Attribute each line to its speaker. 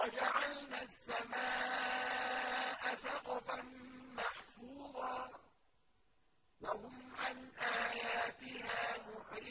Speaker 1: وَجَعَلْنَا السَّمَاءَ سَقْفًا مَّحْفُوظًا ۖ. وَهُمْ عَنْ آيَاتِهَا محرمون